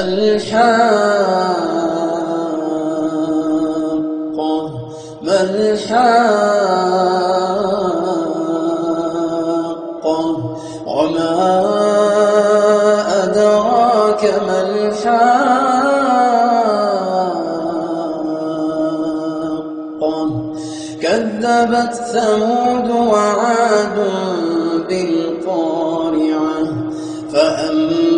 الحاقة ما الحاقة وما أدراك ما الحاقة كذبت ثمود وعاد بالقارعة فأما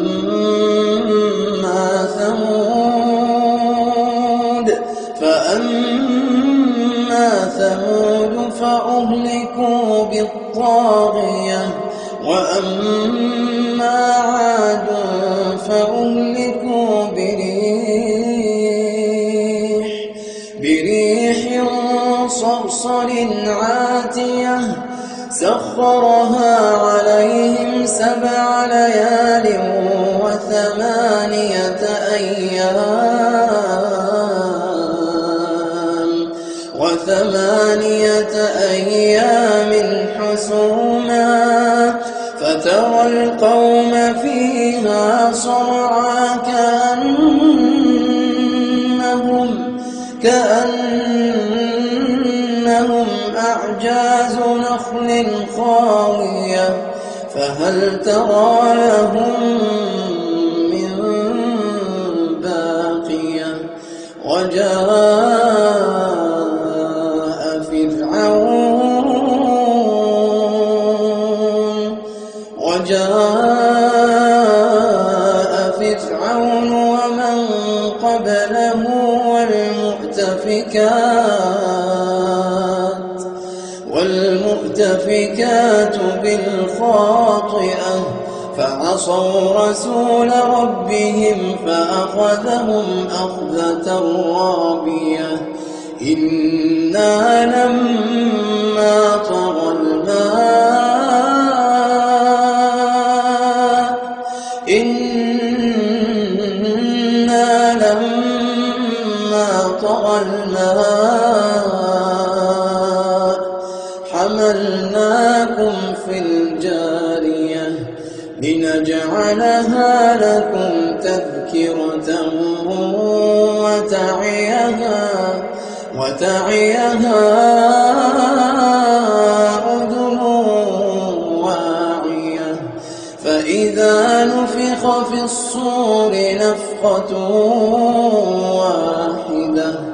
فأهلكوا بالطاغية وأما عاد فأهلكوا بريح بريح صرصر عاتية سخرها عليهم سبع ليال وثمانية أيام وثمانية أيام حسوما فترى القوم فيها صرعا كأنهم كأنهم أعجاز نخل خاوية فهل ترى لهم من باقية وجاء فرعون ومن قبله والمؤتفكات والمؤتفكات بالخاطئة فعصوا رسول ربهم فأخذهم أخذة رابية. إنا لما طغى الماء حملناكم في الجارية لنجعلها لكم تذكرة وتعيها وتعيها أذن واعية فإذا نفخ في الصور نفخة واحدة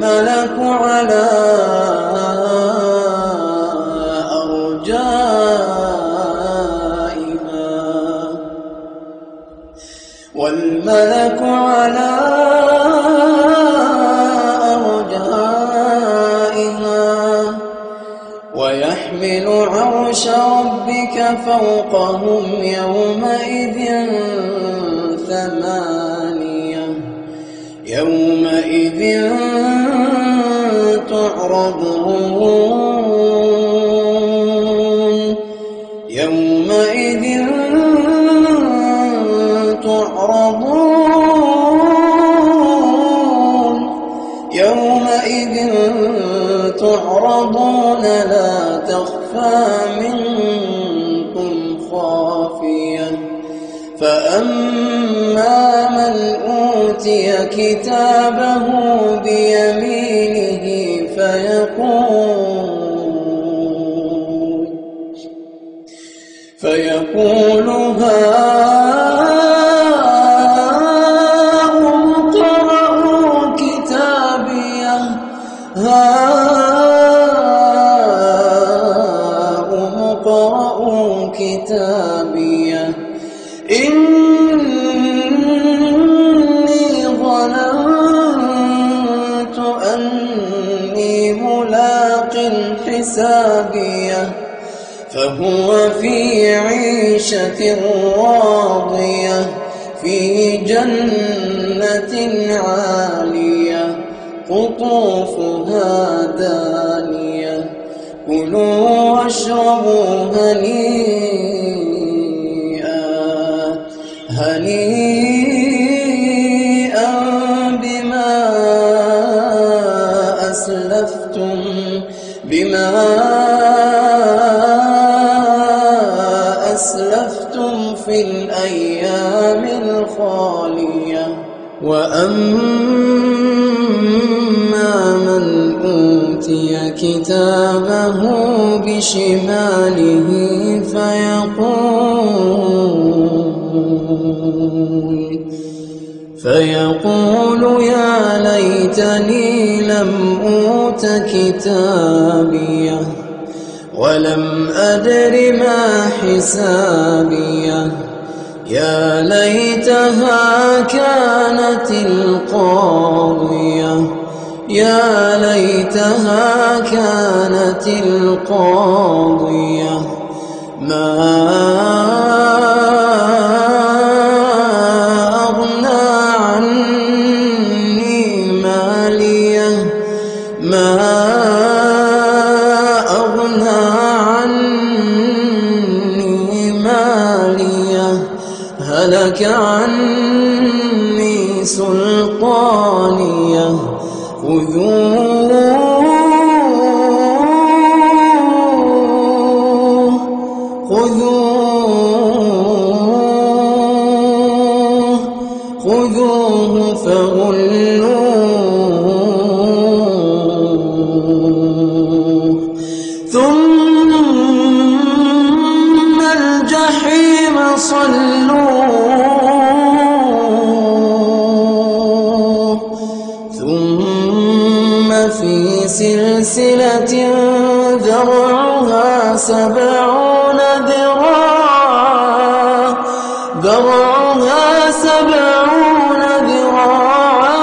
والملك على أرجائها والملك على أرجائها ويحمل عرش ربك فوقهم يومئذ ثمانية يومئذ تعرضون. يومئذ تعرضون. يومئذ تعرضون. لا تخفى منكم فأما من أوتي كتابه بيمينه فيقول فيقول هاؤم حسابية فهو في عيشة راضية في جنة عالية قطوفها دانية. كلوا واشربوا هنيئا هنيئا. الأيام الخالية وأما من أوتي كتابه بشماله فيقول فيقول يا ليتني لم أوت كتابيه ولم أدر ما حسابيه يا ليتها كانت القاضية. يا ليتها كانت القاضية. ما عني سلطانية. خذوه خذوه خذوه فغلوه. ثم الجحيم صلوه سبعون ذراعا ذرعها سبعون ذراعا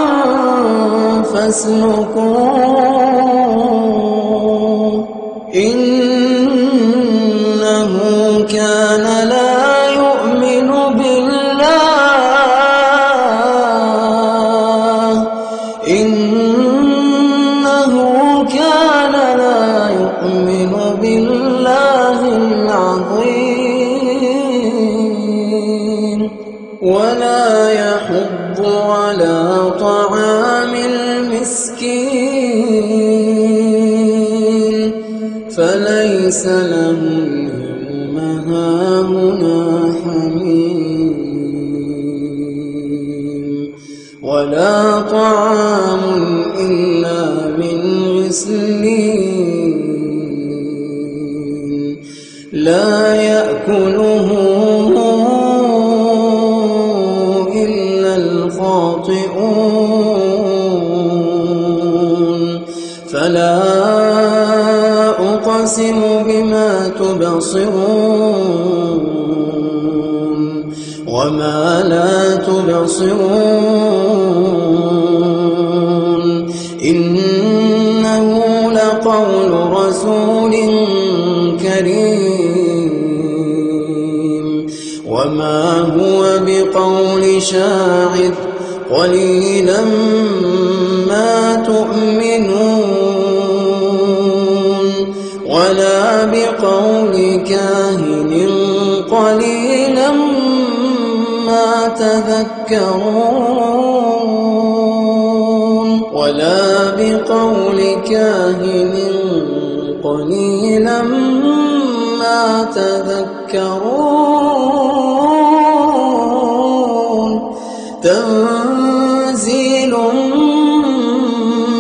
فاسلكوه فليس له اليوم هاهنا حميم ولا طعام إلا من غسلين لا يأكله إلا الخاطئون فلا أقسم بما تبصرون وما لا تبصرون إنه لقول رسول كريم وما هو بقول شاعر قليلا ما تؤمنون ولا بقول كاهن قليلا ما تذكرون ولا بقول كاهن قليلا ما تذكرون تنزيل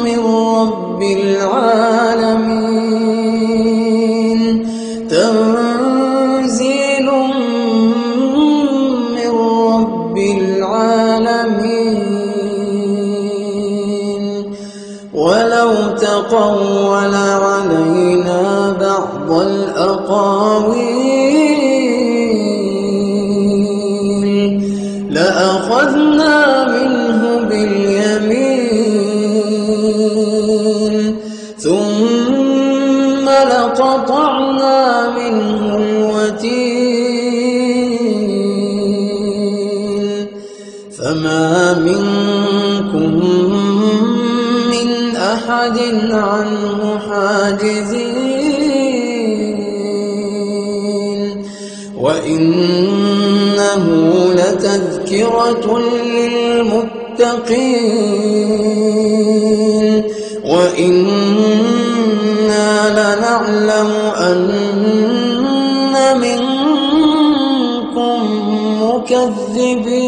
من رب العالمين تقول علينا بعض الأقاويل لأخذنا منه باليمين ثم لقطعنا منه الوتين فما منكم أحد عنه حاجزين. وإنه لتذكرة للمتقين. وإنا لنعلم أن منكم مكذبين.